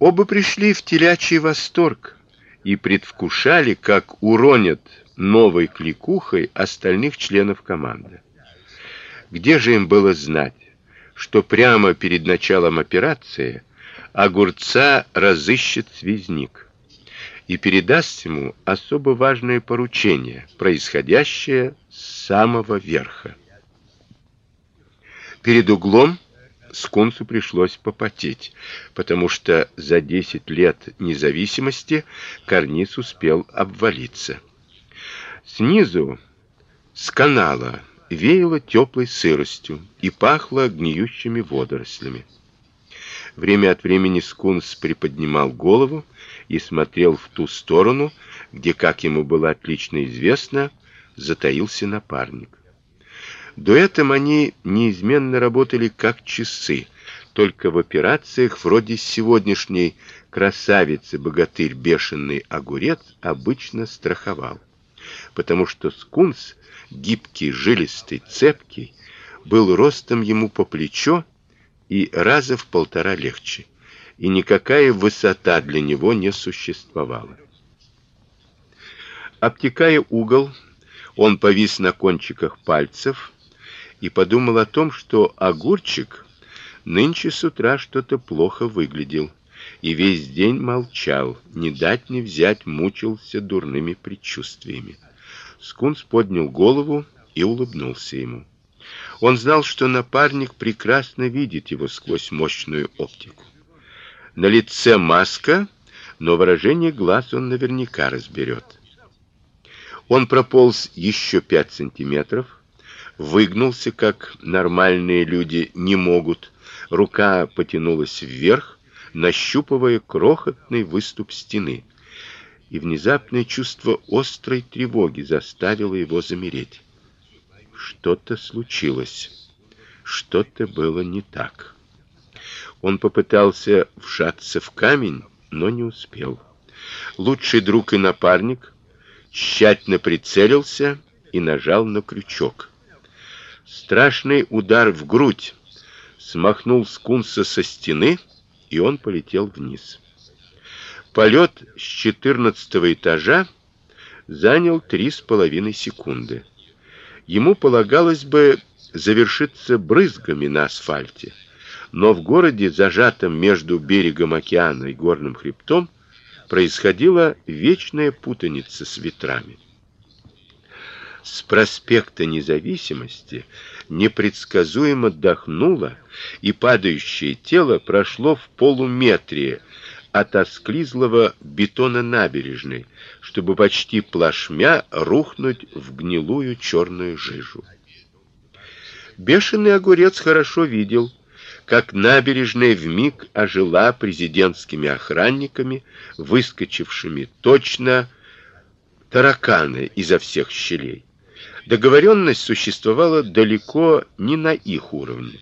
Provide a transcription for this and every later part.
Оба пришли в телячий восторг и предвкушали, как уронят новой кликухой остальных членов команды. Где же им было знать, что прямо перед началом операции огурца разыщет связник и передаст ему особо важное поручение, происходящее с самого верха. Перед углом Скунсу пришлось попотеть, потому что за 10 лет независимости карниз успел обвалиться. Снизу с канала веяло теплой сыростью и пахло гниющими водорослями. Время от времени Скунс приподнимал голову и смотрел в ту сторону, где, как ему было отлично известно, затаился напарник. До этого они неизменно работали как часы, только в операциях вроде сегодняшней красавицы-богатырь бешеный огурец обычно страховал, потому что скунс, гибкий, жилистый, цепкий, был ростом ему по плечо и раза в полтора легче и никакая высота для него не существовала. Обтекая угол, он повис на кончиках пальцев и подумал о том, что огурчик нынче с утра что-то плохо выглядел и весь день молчал, не дать не взять мучился дурными предчувствиями. Скунс поднял голову и улыбнулся ему. Он знал, что напарник прекрасно видит его сквозь мощную оптику. На лице маска, но выражение глаз он наверняка разберет. Он прополз еще пять сантиметров, выгнулся, как нормальные люди не могут. Рука потянулась вверх, нащупывая крохотный выступ стены. И внезапное чувство острой тревоги заставило его замереть. Что-то случилось. Что-то было не так. Он попытался вшаться в камень, но не успел. Лучший друг и напарник тщательно прицелился и нажал на крючок. Страшный удар в грудь смахнул скунса со стены, и он полетел вниз. Полет с четырнадцатого этажа занял три с половиной секунды. Ему полагалось бы завершиться брызгами на асфальте но в городе, зажатом между берегом океана и горным хребтом, происходила вечная путаница с ветрами. С проспекта Независимости непредсказуемо отдохнуло, и падающее тело прошло в полуметре от осклизлого бетона набережной, чтобы почти плашмя рухнуть в гнилую черную жижу. Бешеный огурец хорошо видел, как набережная вмиг ожила президентскими охранниками, выскочившими точно тараканы изо всех щелей. Договоренность существовала далеко не на их уровне.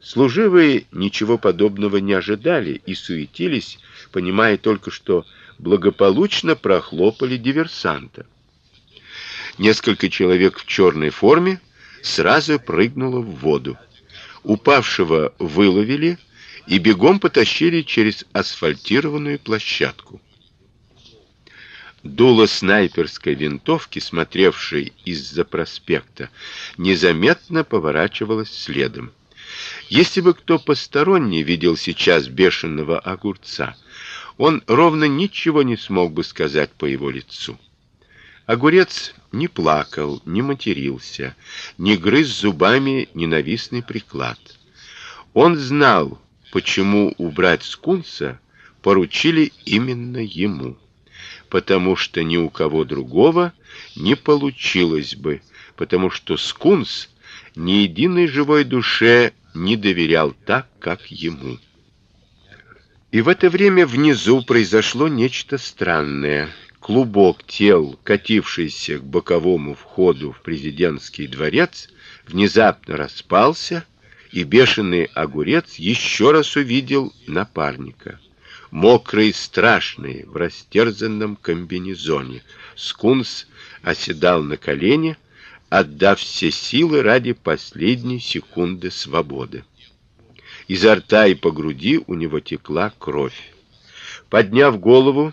Служивые ничего подобного не ожидали и суетились, понимая только, что благополучно прохлопали диверсанта. Несколько человек в черной форме сразу прыгнуло в воду. Упавшего выловили и бегом потащили через асфальтированную площадку. Дуло снайперской винтовки, смотревшей из-за проспекта, незаметно поворачивалось следом. Если бы кто посторонний видел сейчас бешеного огурца, он ровно ничего не смог бы сказать по его лицу. Огурец не плакал, не матерился, не грыз зубами ненавистный приклад. Он знал, почему убрать скунса поручили именно ему, потому что ни у кого другого не получилось бы, потому что скунс ни единой живой душе не доверял так, как ему. И в это время внизу произошло нечто странное клубок тел, катившийся к боковому входу в президентский дворец, внезапно распался, и бешеный огурец еще раз увидел напарника. Мокрый, страшный, в растерзанном комбинезоне, скунс оседал на колени, отдав все силы ради последней секунды свободы. Изо рта и по груди у него текла кровь. Подняв голову,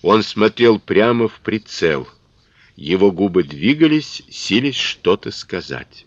он смотрел прямо в прицел. Его губы двигались, силясь что-то сказать.